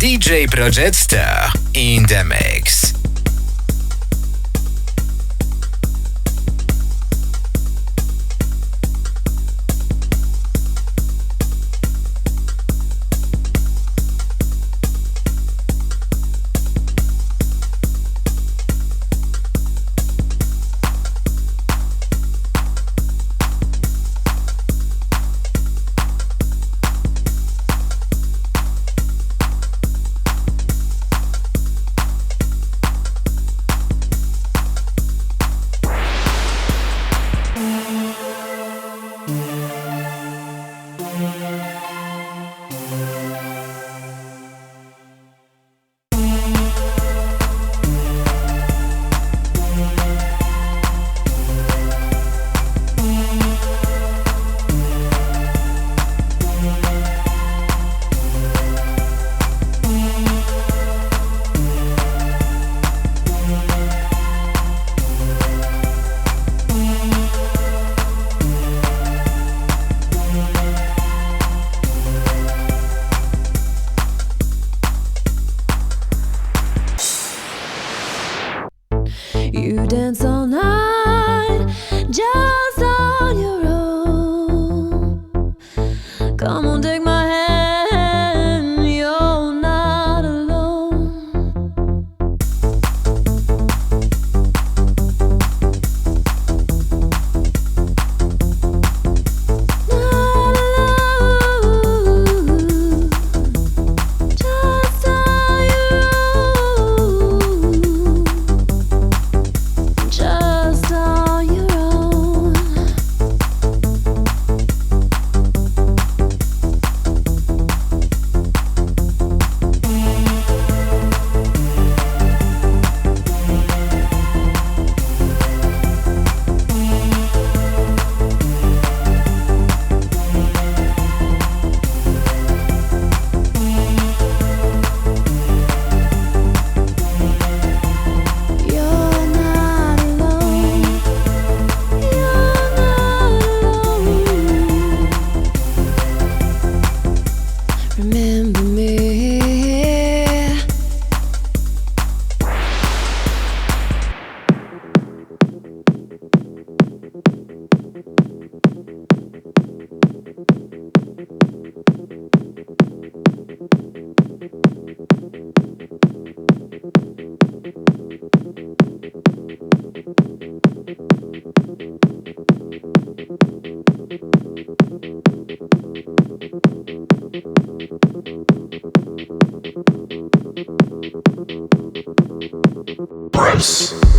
DJ Project Star in the mix. Groups.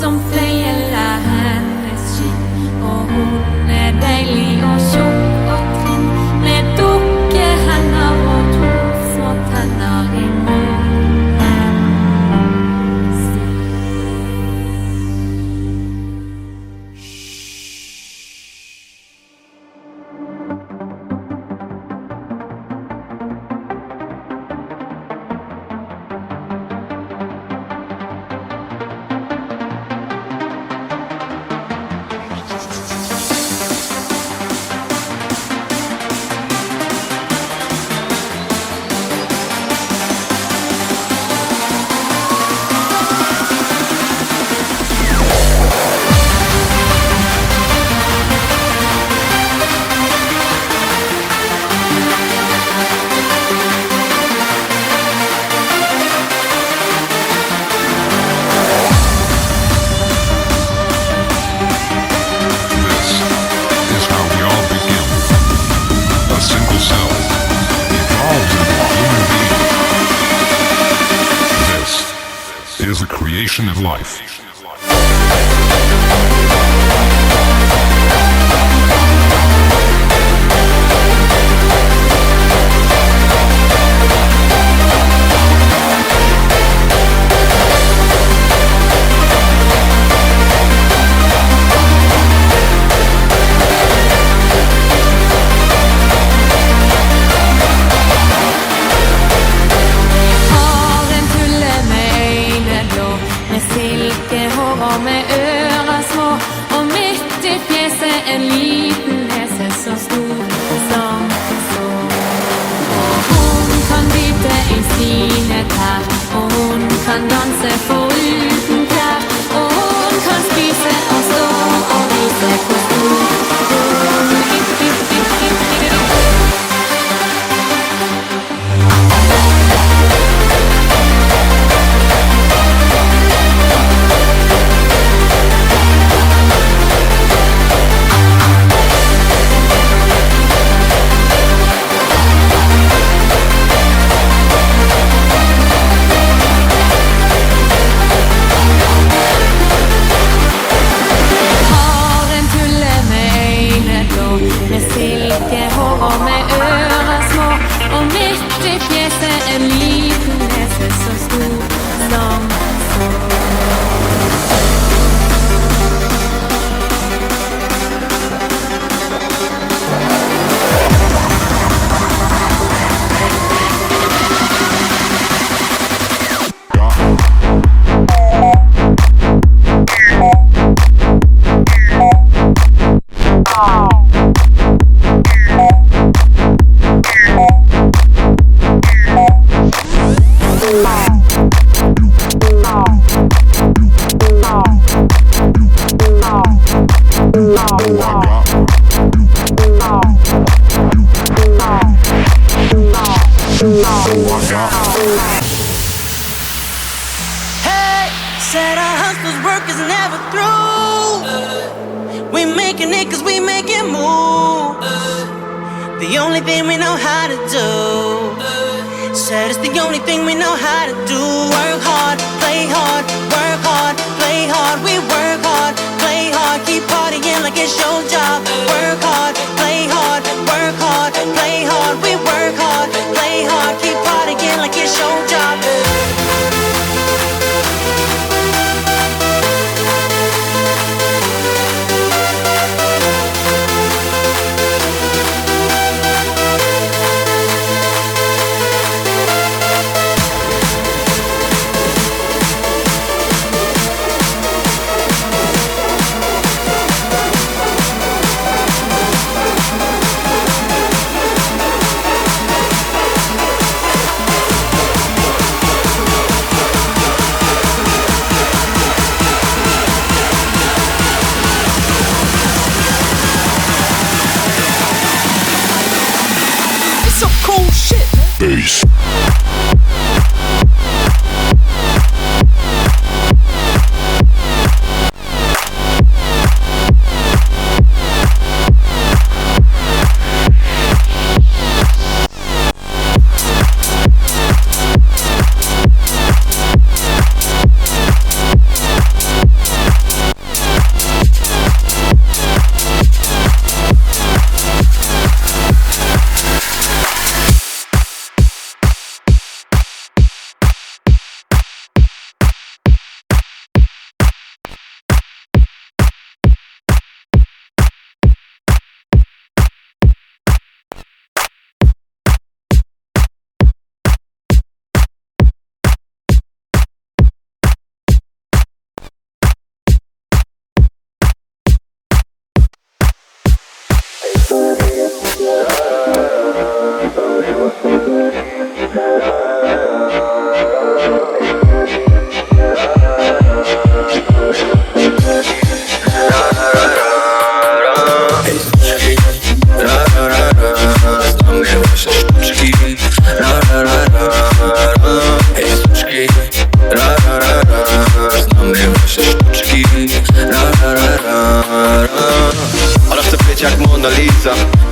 som feiler hennes skinn, og hun er deilig og sjå. Hustler's work is never through. We making it cause we make it move. The only thing we know how to do. Said it's the only thing we know how to do. Work hard, play hard, work hard, play hard. We work hard, play hard, keep partying like it's your job. Work hard, play hard, work hard, play hard. We work hard, play hard, keep partying like it's your job.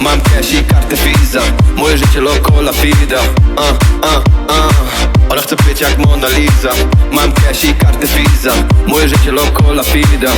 Mam cash i kartę Visa Moje życie loco la vida uh, uh, uh. Ona chce być jak Mona Lisa. Mam cash i kartę Visa Moje życie loco la vida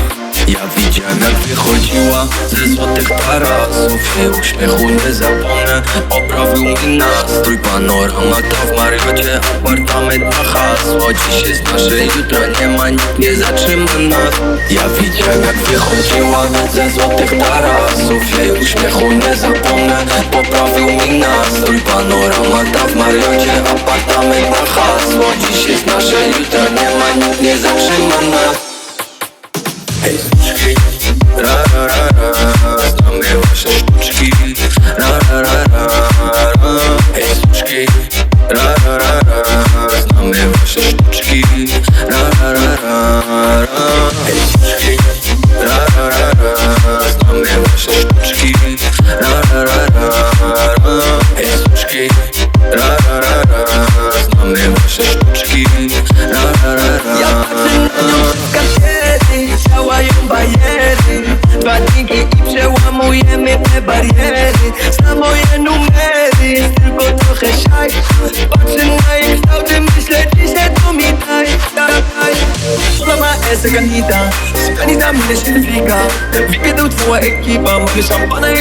ja widziałem jak wychodziła ze złotych tarasów Jej uśmiechu nie zapomnę, poprawił mi nastrój. Panoramata w Mariocie, apartament na hasło. Dziś jest nasze, jutro nie ma, nikt nie zatrzyma nas. Ja widziałem jak wychodziła ze złotych tarasów Jej uśmiechu nie zapomnę, poprawił mi nastrój. Panoramata w Mariocie, apartament na hasło. Dziś jest nasze, jutro nie ma, nikt nie zatrzyma nas Hej, sztuczki, ra ra ra ra Znamy wasze sztuczki, ra ra ra ra ra. Hej, sztuczki,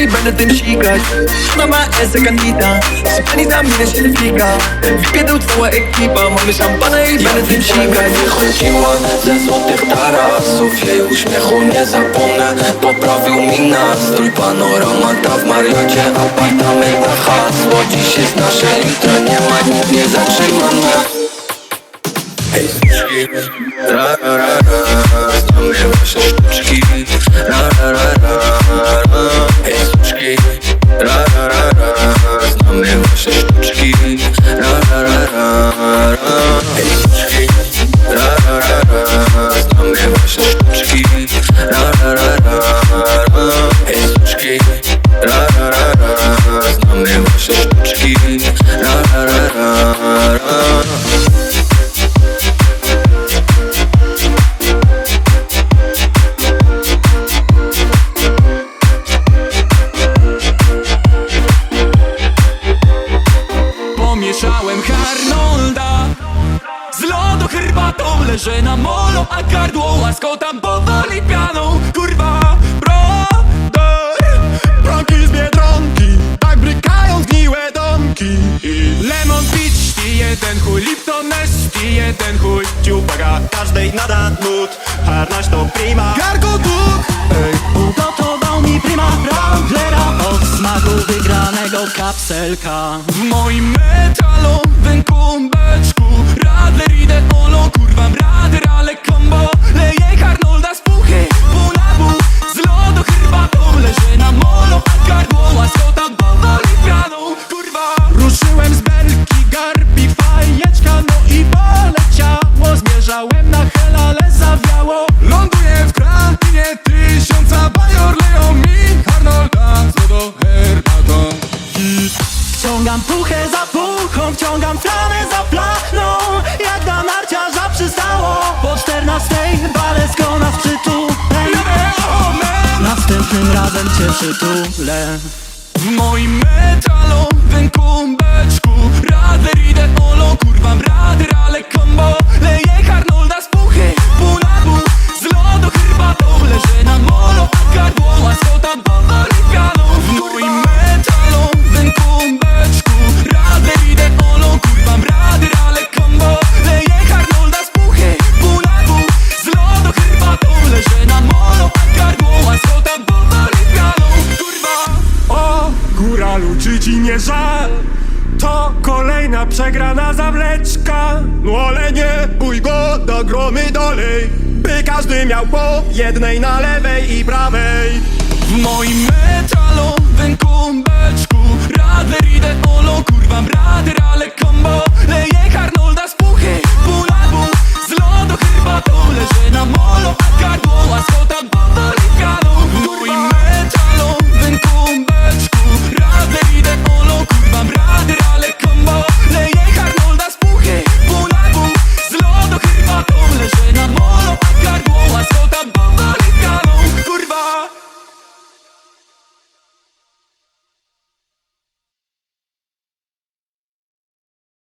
i będę tym sikać. Mama essa canita Spanita mnie significa Wypiedą twoja ekipa Mamy szampana i będę tym sikać. Wychodziła ze złotych tarasów Jej uśmiechu nie zapomnę. Poprawił mi nastrój Panoramata w Mariocie Apartament na hasło. Dziś jest nasze, jutro nie ma Nikt nie zatrzyma nas Hej, sztuczki, ra ra ra ra Znamy wasze sztuczki, ra ra ra ra ra ra ra ra Znamy wasze sztuczki, ra ra ra ra ra Hej, sztuczki, ra ra ra ra Znamy wasze sztuczki, ra ra ra ra ra Hej, sztuczki, ra ra ra ra Znamy wasze sztuczki, wygranego kapselka. W moim metalowym kumbeczku Radler idę olo, kurwa razem cię przytulę. W moim metalowym By każdy miał po jednej na lewej i prawej. W moim metalowym kumbeczku Radler idę olo, kurwa brader, ale combo Leję Arnolda z puchy, bulabu Z lodu herbatą leży na molo, gardło łasko